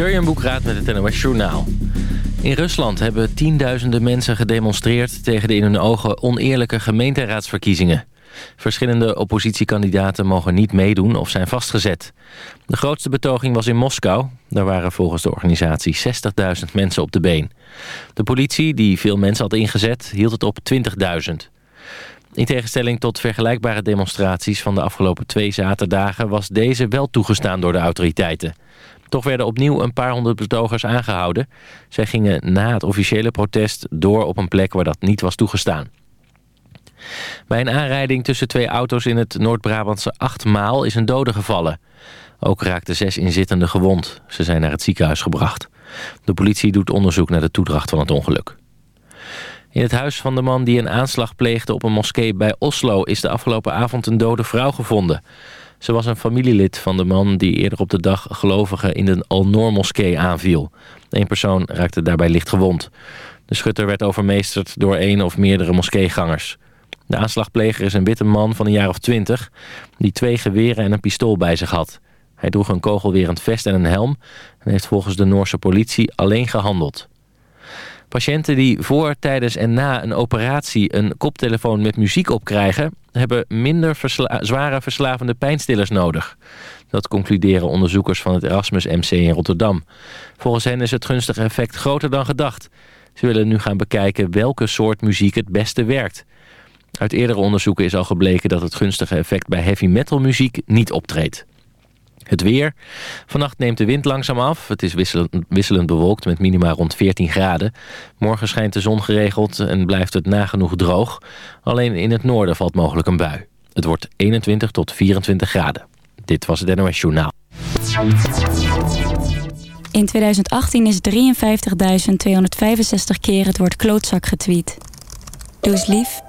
Jurjen Boekraat met het NOS Journaal. In Rusland hebben tienduizenden mensen gedemonstreerd... tegen de in hun ogen oneerlijke gemeenteraadsverkiezingen. Verschillende oppositiekandidaten mogen niet meedoen of zijn vastgezet. De grootste betoging was in Moskou. Daar waren volgens de organisatie 60.000 mensen op de been. De politie, die veel mensen had ingezet, hield het op 20.000. In tegenstelling tot vergelijkbare demonstraties van de afgelopen twee zaterdagen... was deze wel toegestaan door de autoriteiten. Toch werden opnieuw een paar honderd betogers aangehouden. Zij gingen na het officiële protest door op een plek waar dat niet was toegestaan. Bij een aanrijding tussen twee auto's in het Noord-Brabantse Achtmaal is een dode gevallen. Ook raakten zes inzittenden gewond. Ze zijn naar het ziekenhuis gebracht. De politie doet onderzoek naar de toedracht van het ongeluk. In het huis van de man die een aanslag pleegde op een moskee bij Oslo... is de afgelopen avond een dode vrouw gevonden. Ze was een familielid van de man die eerder op de dag gelovigen in de Al-Noor-moskee aanviel. Eén persoon raakte daarbij licht gewond. De schutter werd overmeesterd door één of meerdere moskeegangers. De aanslagpleger is een witte man van een jaar of twintig... die twee geweren en een pistool bij zich had. Hij droeg een kogelwerend vest en een helm... en heeft volgens de Noorse politie alleen gehandeld. Patiënten die voor, tijdens en na een operatie een koptelefoon met muziek opkrijgen... hebben minder zware verslavende pijnstillers nodig. Dat concluderen onderzoekers van het Erasmus MC in Rotterdam. Volgens hen is het gunstige effect groter dan gedacht. Ze willen nu gaan bekijken welke soort muziek het beste werkt. Uit eerdere onderzoeken is al gebleken dat het gunstige effect bij heavy metal muziek niet optreedt. Het weer. Vannacht neemt de wind langzaam af. Het is wisselend, bewolkt met minima rond 14 graden. Morgen schijnt de zon geregeld en blijft het nagenoeg droog. Alleen in het noorden valt mogelijk een bui. Het wordt 21 tot 24 graden. Dit was het NOS Journaal. In 2018 is 53.265 keer het woord klootzak getweet. Doe eens lief.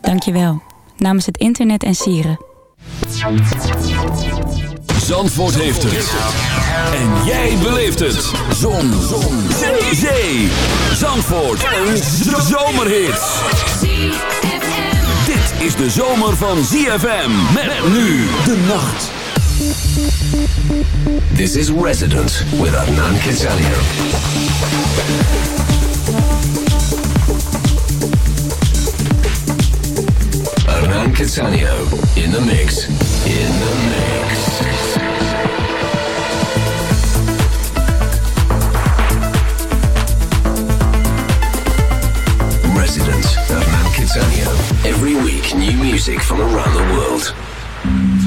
Dank je wel. Namens het internet en sieren. Zandvoort heeft het. En jij beleeft het. Zon. Zon. Zee. Zandvoort. Een zomerhit. Dit is de zomer van ZFM. Met nu de nacht. This is Resident with Adnan. Hernan Catania in the mix. In the mix. Catania. Every week, new music from around the world.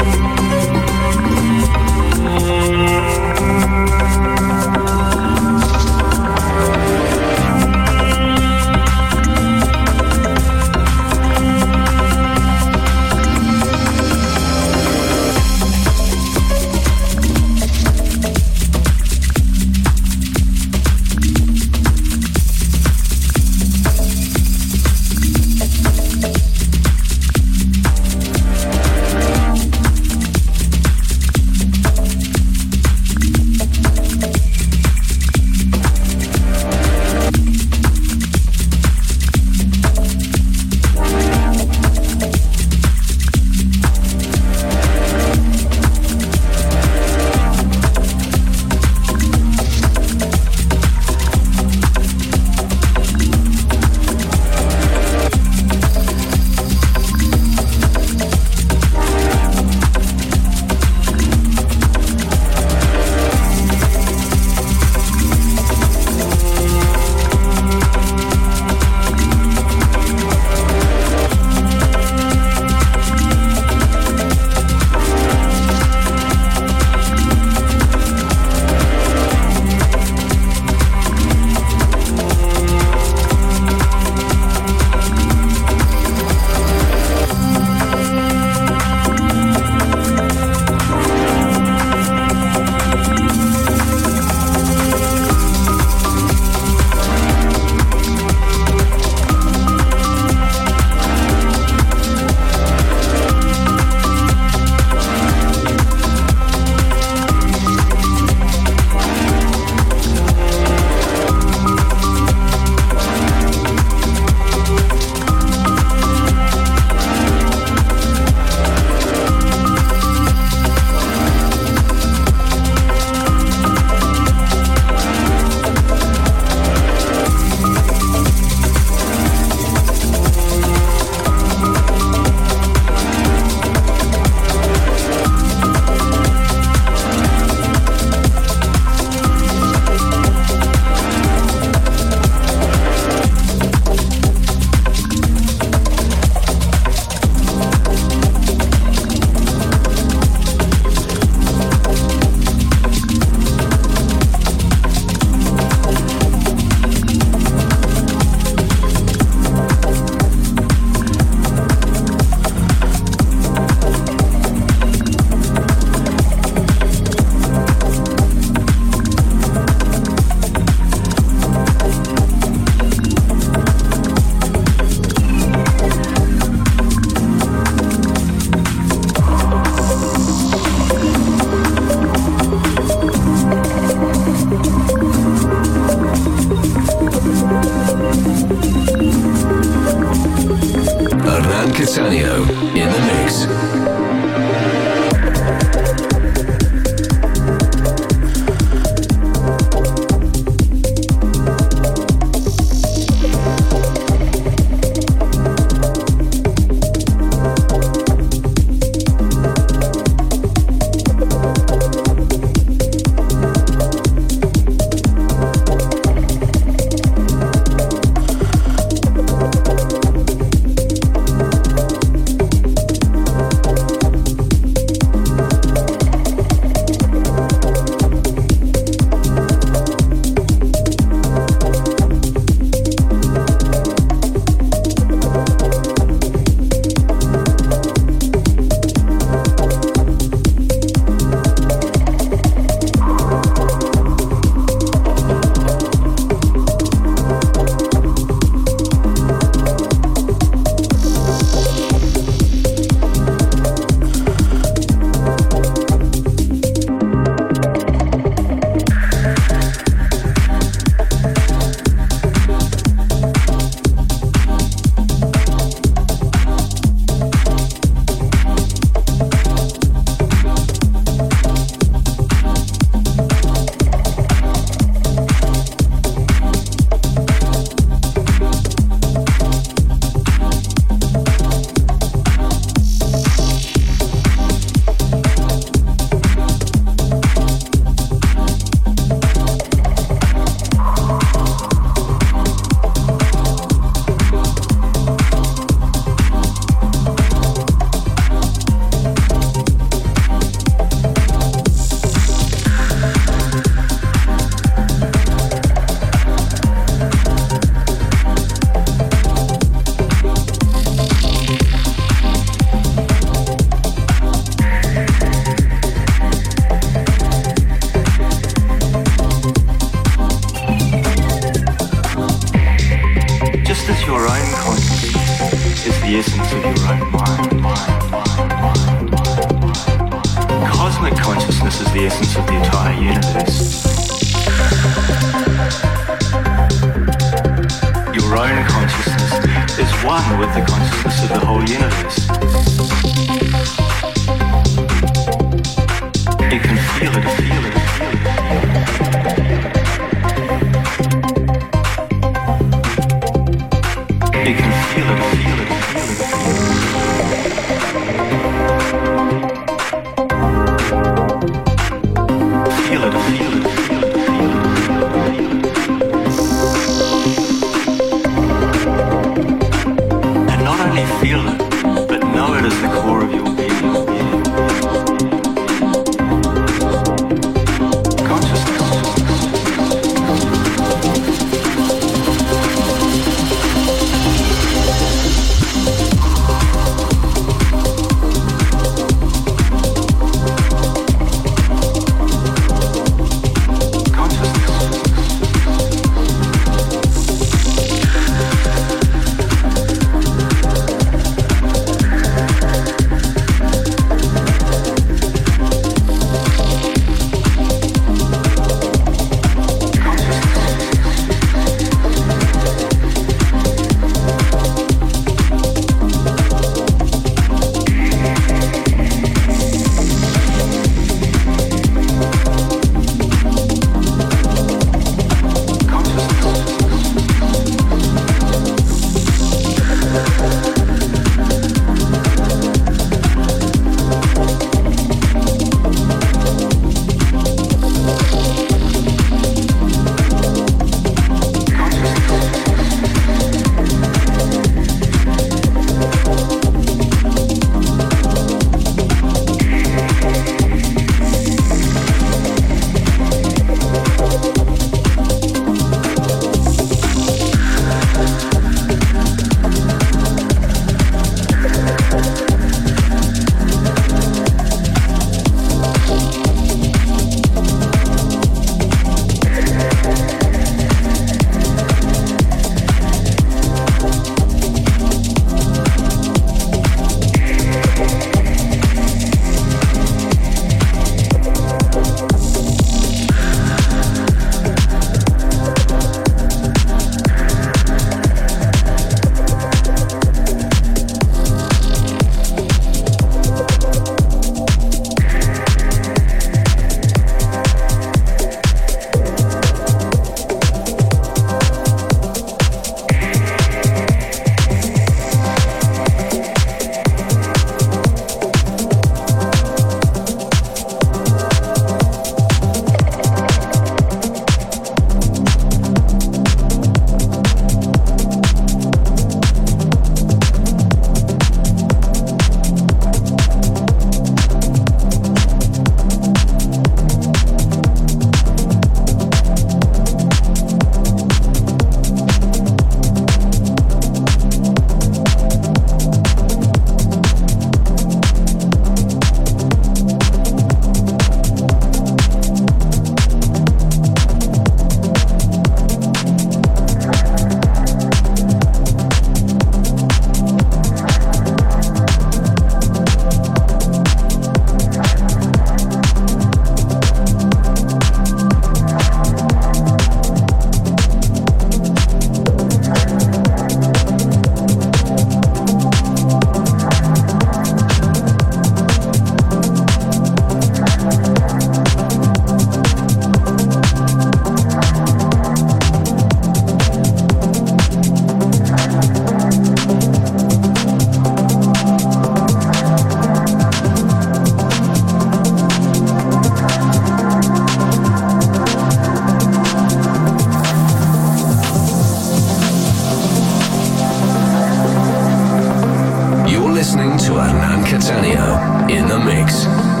listening to Hernan Catania in the mix.